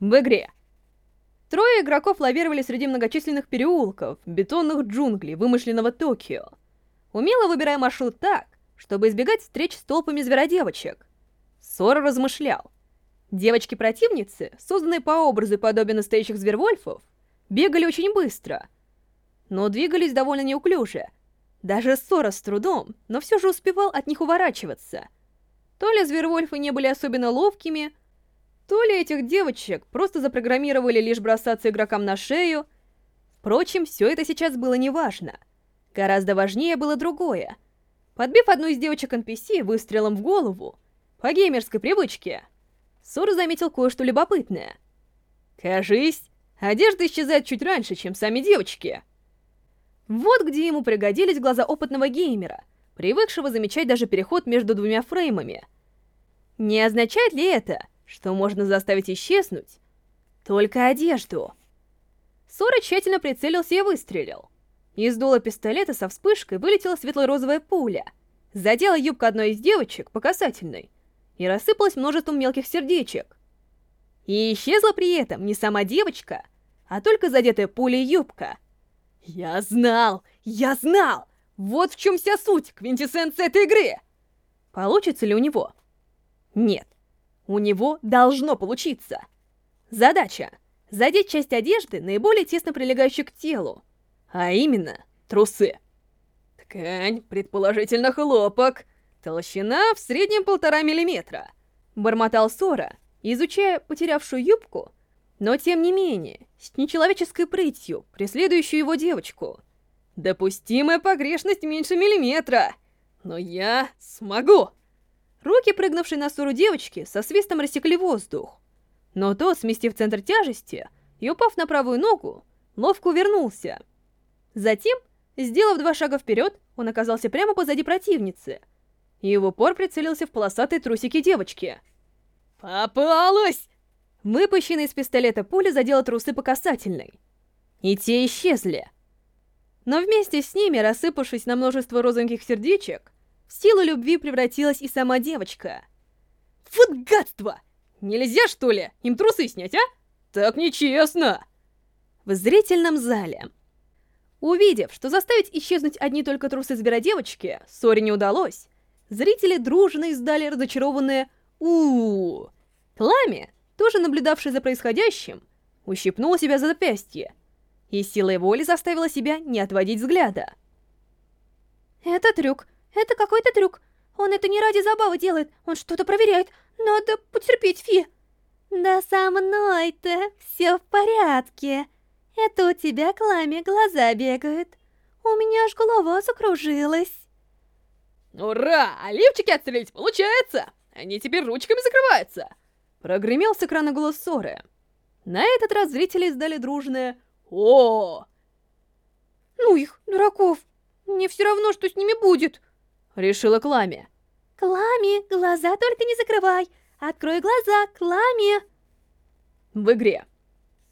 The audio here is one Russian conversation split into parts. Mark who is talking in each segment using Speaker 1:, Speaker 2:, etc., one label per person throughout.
Speaker 1: В игре. Трое игроков лавировали среди многочисленных переулков, бетонных джунглей, вымышленного Токио. Умело выбирая маршрут так, чтобы избегать встреч с толпами зверодевочек. Сора размышлял. Девочки-противницы, созданные по образу и подобию настоящих звервольфов, бегали очень быстро, но двигались довольно неуклюже. Даже Сора с трудом, но все же успевал от них уворачиваться. То ли звервольфы не были особенно ловкими, то ли этих девочек просто запрограммировали лишь бросаться игрокам на шею. Впрочем, все это сейчас было неважно. Гораздо важнее было другое. Подбив одну из девочек NPC выстрелом в голову, по геймерской привычке, Сора заметил кое-что любопытное. Кажись, одежда исчезает чуть раньше, чем сами девочки. Вот где ему пригодились глаза опытного геймера, привыкшего замечать даже переход между двумя фреймами. Не означает ли это, что можно заставить исчезнуть только одежду. Сора тщательно прицелился и выстрелил. Из дула пистолета со вспышкой вылетела светло-розовая пуля, задела юбка одной из девочек по касательной и рассыпалась множеством мелких сердечек. И исчезла при этом не сама девочка, а только задетая пулей юбка. «Я знал! Я знал! Вот в чем вся суть, квинтэссенция этой игры!» Получится ли у него? Нет. У него должно получиться. Задача — задеть часть одежды, наиболее тесно прилегающую к телу, а именно трусы. Ткань, предположительно хлопок, толщина в среднем полтора миллиметра. Бормотал Сора, изучая потерявшую юбку, но тем не менее, с нечеловеческой прытью, преследующую его девочку. Допустимая погрешность меньше миллиметра, но я смогу. Руки, прыгнувшей на ссору девочки, со свистом рассекли воздух. Но тот, сместив центр тяжести и упав на правую ногу, ловко увернулся. Затем, сделав два шага вперед, он оказался прямо позади противницы, и в упор прицелился в полосатые трусики девочки. «Попалась!» Выпущенная из пистолета пуля задела трусы по касательной. И те исчезли. Но вместе с ними, рассыпавшись на множество розовеньких сердечек, в силу любви превратилась и сама девочка. Вот гадство! Нельзя, что ли, им трусы снять, а? Так нечестно! В зрительном зале. Увидев, что заставить исчезнуть одни только трусы зверодевочки, ссоре не удалось, зрители дружно издали разочарованное у, -у. Пламя, тоже наблюдавший за происходящим, ущипнула себя за запястье и силой воли заставила себя не отводить взгляда. «Это трюк. Это какой-то трюк. Он это не ради забавы делает, он что-то проверяет. Надо потерпеть, Фи. Да со мной-то все в порядке. Это у тебя, Кламе, глаза бегают. У меня аж голова закружилась.
Speaker 2: Ура! Оливчики отстрелить получается! Они теперь ручками закрываются!
Speaker 1: Прогремел с экрана голос Соры. На этот раз зрители издали дружное «О!».
Speaker 3: Ну их, дураков! Мне все равно, что с ними будет.
Speaker 1: — решила Клами.
Speaker 3: «Клами, глаза только не закрывай! Открой глаза, Клами!»
Speaker 1: В игре.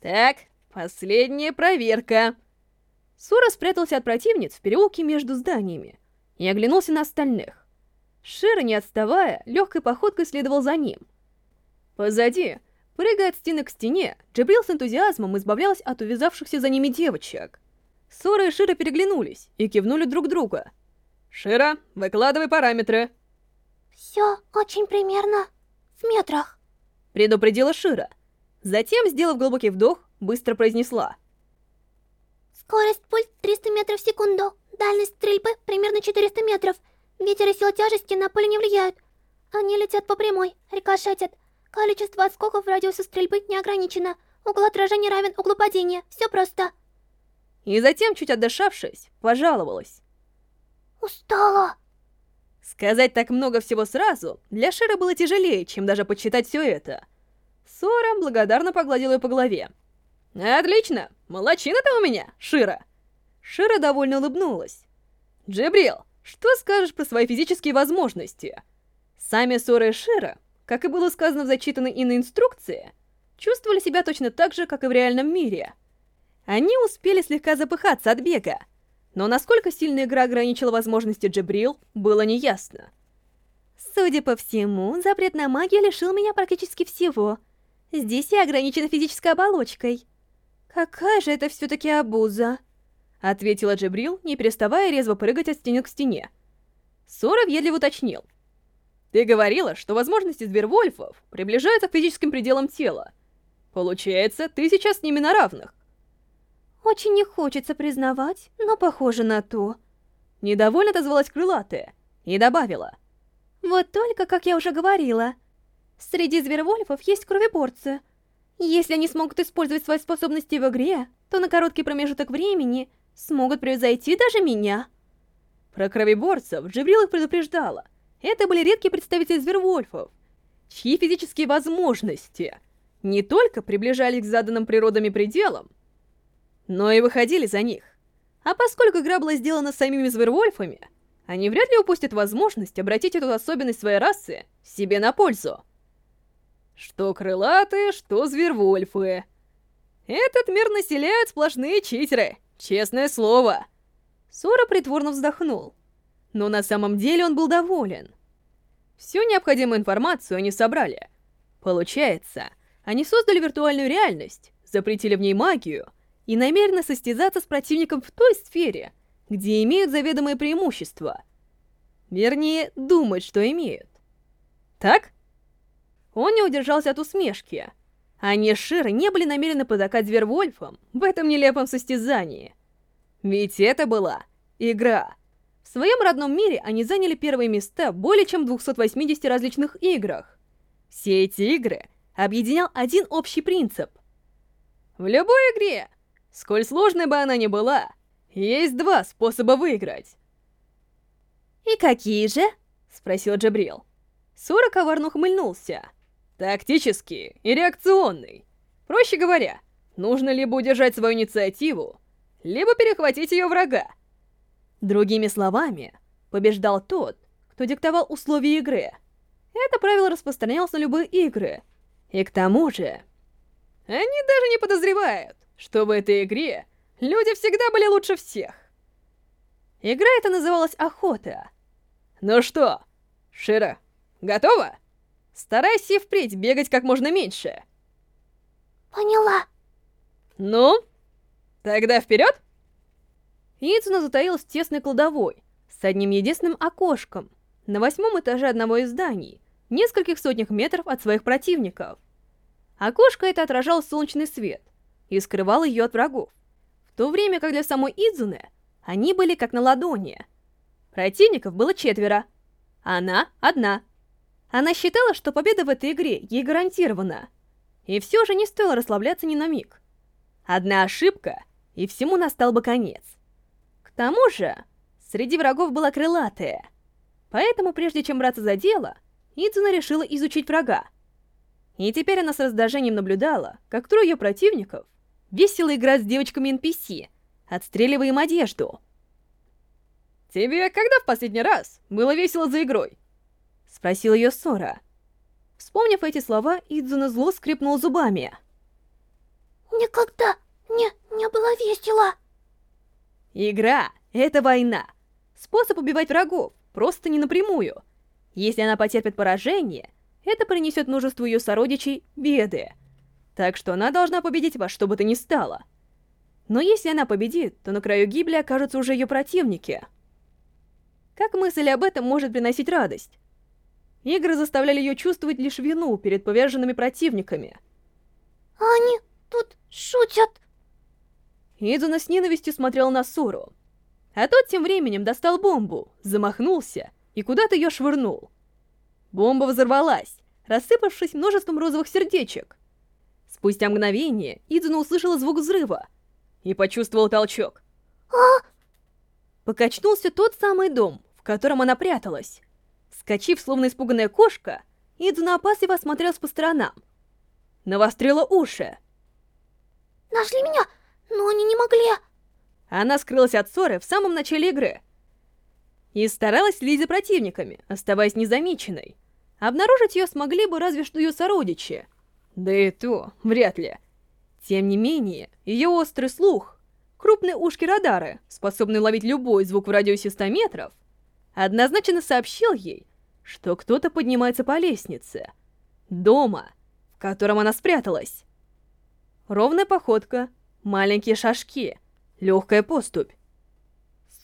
Speaker 1: Так, последняя проверка. Сура спрятался от противниц в переулке между зданиями и оглянулся на остальных. Шира, не отставая, легкой походкой следовал за ним. Позади, прыгая от стены к стене, Джабрил с энтузиазмом избавлялась от увязавшихся за ними девочек. Сора и Шира переглянулись и кивнули друг друга — Шира, выкладывай параметры.
Speaker 3: Все очень примерно в метрах.
Speaker 1: Предупредила Шира. Затем, сделав глубокий вдох, быстро произнесла.
Speaker 3: Скорость пульс 300 метров в секунду. Дальность стрельбы примерно 400 метров. Ветер и сила тяжести на поле не влияют. Они летят по прямой, рикошетят. Количество отскоков в радиусе стрельбы не ограничено. Угол отражения равен углу падения. Все просто.
Speaker 1: И затем, чуть отдышавшись, пожаловалась.
Speaker 3: Устала.
Speaker 1: Сказать так много всего сразу для Шира было тяжелее, чем даже подсчитать все это. Сора благодарно погладила ее по голове. «Отлично! Молодчина ты у меня, Шира!» Шира довольно улыбнулась. «Джибрил, что скажешь про свои физические возможности?» Сами Сора и Шира, как и было сказано в зачитанной иной инструкции, чувствовали себя точно так же, как и в реальном мире. Они успели слегка запыхаться от бега, но насколько сильно игра ограничила возможности Джабрил, было неясно.
Speaker 3: Судя по всему, запрет на магию лишил меня практически всего.
Speaker 1: Здесь я ограничена физической оболочкой. Какая же это все-таки обуза? Ответила Джибрил, не переставая резво прыгать от стены к стене. Сора въедливо уточнил. Ты говорила, что возможности звервольфов приближаются к физическим пределам тела. Получается, ты сейчас с ними на равных. Очень не хочется признавать, но похоже на то. Недовольно отозвалась крылатая и добавила. Вот только, как я уже говорила, среди звервольфов есть кровеборцы. Если они смогут использовать свои способности в игре, то на короткий промежуток времени смогут превзойти даже меня. Про кровеборцев Джибрил их предупреждала. Это были редкие представители звервольфов, чьи физические возможности не только приближались к заданным природами пределам, но и выходили за них. А поскольку игра была сделана самими звервольфами, они вряд ли упустят возможность обратить эту особенность своей расы себе на пользу. Что крылатые, что звервольфы. Этот мир населяют сплошные читеры, честное слово. Сора притворно вздохнул. Но на самом деле он был доволен. Всю необходимую информацию они собрали. Получается, они создали виртуальную реальность, запретили в ней магию и намерены состязаться с противником в той сфере, где имеют заведомое преимущество. Вернее, думать, что имеют. Так? Он не удержался от усмешки. Они с Широй не были намерены потакать Звервольфом в этом нелепом состязании. Ведь это была игра. В своем родном мире они заняли первые места более чем в 280 различных играх. Все эти игры объединял один общий принцип. В любой игре, сколь сложной бы она ни была, есть два способа выиграть. «И какие же?» — спросил Джабрил. Сора коварно ухмыльнулся. «Тактический и реакционный. Проще говоря, нужно либо удержать свою инициативу, либо перехватить ее врага. Другими словами, побеждал тот, кто диктовал условия игры. Это правило распространялось на любые игры. И к тому же... Они даже не подозревают, что в этой игре Люди всегда были лучше всех. Игра эта называлась «Охота». Ну что, Шира, готова? Старайся и впредь бегать как можно меньше.
Speaker 3: Поняла.
Speaker 1: Ну, тогда вперед. Идзуна затаилась в тесной кладовой, с одним единственным окошком, на восьмом этаже одного из зданий, нескольких сотнях метров от своих противников. Окошко это отражало солнечный свет и скрывало ее от врагов то время как для самой Идзуны они были как на ладони. Противников было четверо, она одна. Она считала, что победа в этой игре ей гарантирована. И все же не стоило расслабляться ни на миг. Одна ошибка, и всему настал бы конец. К тому же, среди врагов была крылатая. Поэтому, прежде чем браться за дело, Идзуна решила изучить врага. И теперь она с раздражением наблюдала, как трое ее противников Весело играть с девочками NPC, отстреливая им одежду. «Тебе когда в последний раз было весело за игрой?» — спросил ее Сора. Вспомнив эти слова, Идзуна зло скрипнул зубами.
Speaker 3: «Никогда не, не было весело!»
Speaker 1: Игра — это война. Способ убивать врагов, просто не напрямую. Если она потерпит поражение, это принесет множеству ее сородичей беды. Так что она должна победить во что бы то ни стало. Но если она победит, то на краю гибели окажутся уже ее противники. Как мысль об этом может приносить радость? Игры заставляли ее чувствовать лишь вину перед поверженными противниками.
Speaker 3: Они тут шутят.
Speaker 1: Идзуна с ненавистью смотрел на Суру. А тот тем временем достал бомбу, замахнулся и куда-то ее швырнул. Бомба взорвалась, рассыпавшись множеством розовых сердечек. Спустя мгновение Идзуна услышала звук взрыва и почувствовала толчок.
Speaker 3: А?
Speaker 1: Покачнулся тот самый дом, в котором она пряталась. Вскочив, словно испуганная кошка, Идзуна опасливо осмотрелась по сторонам. Навострила уши.
Speaker 3: Нашли меня, но они не могли.
Speaker 1: Она скрылась от ссоры в самом начале игры. И старалась следить за противниками, оставаясь незамеченной. Обнаружить ее смогли бы разве что ее сородичи — да и то, вряд ли. Тем не менее, ее острый слух, крупные ушки-радары, способные ловить любой звук в радиусе 100 метров, однозначно сообщил ей, что кто-то поднимается по лестнице. Дома, в котором она спряталась. Ровная походка, маленькие шажки, легкая поступь.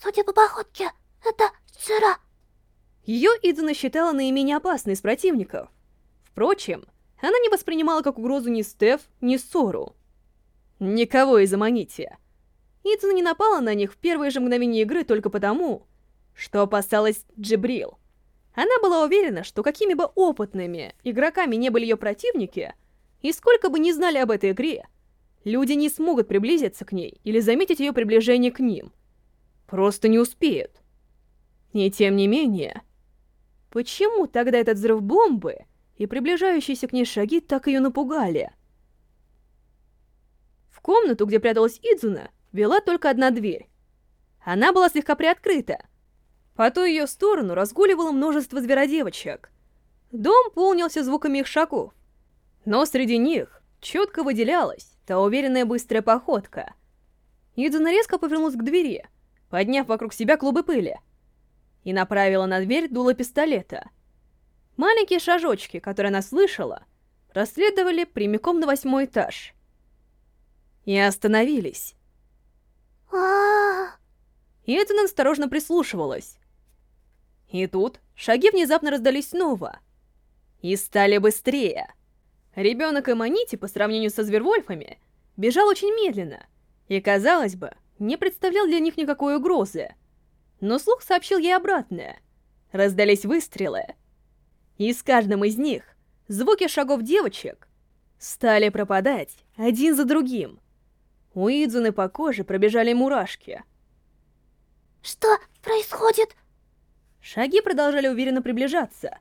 Speaker 3: Судя по походке, это Шира.
Speaker 1: Ее Идзуна считала наименее опасной из противников. Впрочем, она не воспринимала как угрозу ни Стеф, ни Сору. Никого из Аманити. Идзуна не напала на них в первые же мгновения игры только потому, что опасалась Джибрил. Она была уверена, что какими бы опытными игроками не были ее противники, и сколько бы ни знали об этой игре, люди не смогут приблизиться к ней или заметить ее приближение к ним. Просто не успеют. И тем не менее, почему тогда этот взрыв бомбы и приближающиеся к ней шаги так ее напугали? В комнату, где пряталась Идзуна, вела только одна дверь. Она была слегка приоткрыта. По ту ее сторону разгуливало множество зверодевочек. Дом полнился звуками их шагов. Но среди них четко выделялась та уверенная быстрая походка. Идзуна резко повернулась к двери, подняв вокруг себя клубы пыли, и направила на дверь дуло пистолета. Маленькие шажочки, которые она слышала, расследовали прямиком на восьмой этаж. И остановились.
Speaker 3: А.
Speaker 1: И Эден осторожно прислушивалась. И тут шаги внезапно раздались снова. И стали быстрее. Ребенок Эмманити, по сравнению со Звервольфами, бежал очень медленно, и, казалось бы, не представлял для них никакой угрозы. Но слух сообщил ей обратное. Раздались выстрелы. И с каждым из них звуки шагов девочек стали пропадать один за другим. У Идзуны по коже пробежали мурашки.
Speaker 3: Что происходит?
Speaker 1: Шаги продолжали уверенно приближаться.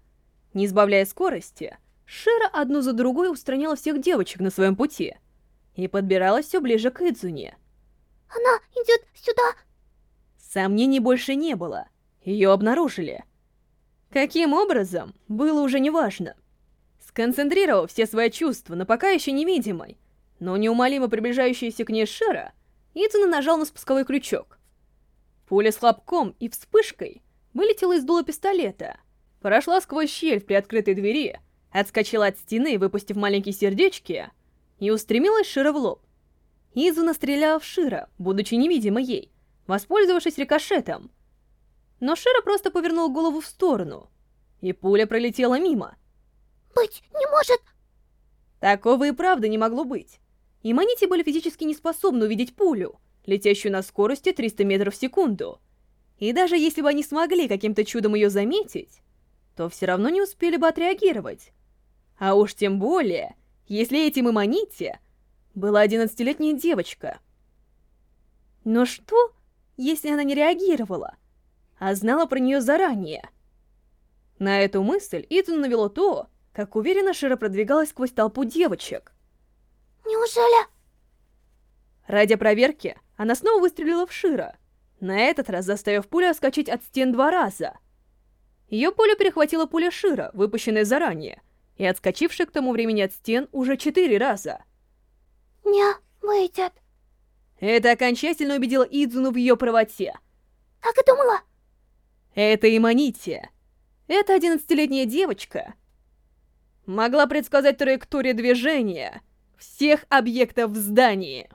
Speaker 1: Не сбавляя скорости, Шира одну за другой устраняла всех девочек на своем пути и подбиралась все ближе к Идзуне.
Speaker 3: Она идет сюда.
Speaker 1: Сомнений больше не было. Ее обнаружили. Каким образом, было уже неважно. Сконцентрировав все свои чувства на пока еще невидимой, но неумолимо приближающейся к ней Шира, Идзуна нажал на спусковой крючок. Пуля с хлопком и вспышкой вылетела из дула пистолета, прошла сквозь щель в приоткрытой двери, отскочила от стены, выпустив маленькие сердечки, и устремилась Шира в лоб. Изуна стреляла в Шира, будучи невидима ей, воспользовавшись рикошетом. Но Шира просто повернул голову в сторону, и пуля пролетела мимо.
Speaker 3: «Быть не может!»
Speaker 1: Такого и правда не могло быть. И манити были физически не способны увидеть пулю, летящую на скорости 300 метров в секунду. И даже если бы они смогли каким-то чудом ее заметить, то все равно не успели бы отреагировать. А уж тем более, если этим Иманити была 11-летняя девочка. Но что, если она не реагировала, а знала про нее заранее? На эту мысль Итан навело то, как уверенно Шира продвигалась сквозь толпу девочек.
Speaker 3: Неужели...
Speaker 1: Ради проверки, она снова выстрелила в Шира, на этот раз заставив пулю отскочить от стен два раза. Ее пулю перехватила пуля Шира, выпущенная заранее, и отскочившая к тому времени от стен уже четыре раза.
Speaker 3: «Не выйдет».
Speaker 1: Это окончательно убедило Идзуну в ее правоте.
Speaker 3: Так и думала.
Speaker 1: Это Иманити. Эта одиннадцатилетняя девочка могла предсказать траекторию движения всех объектов в здании.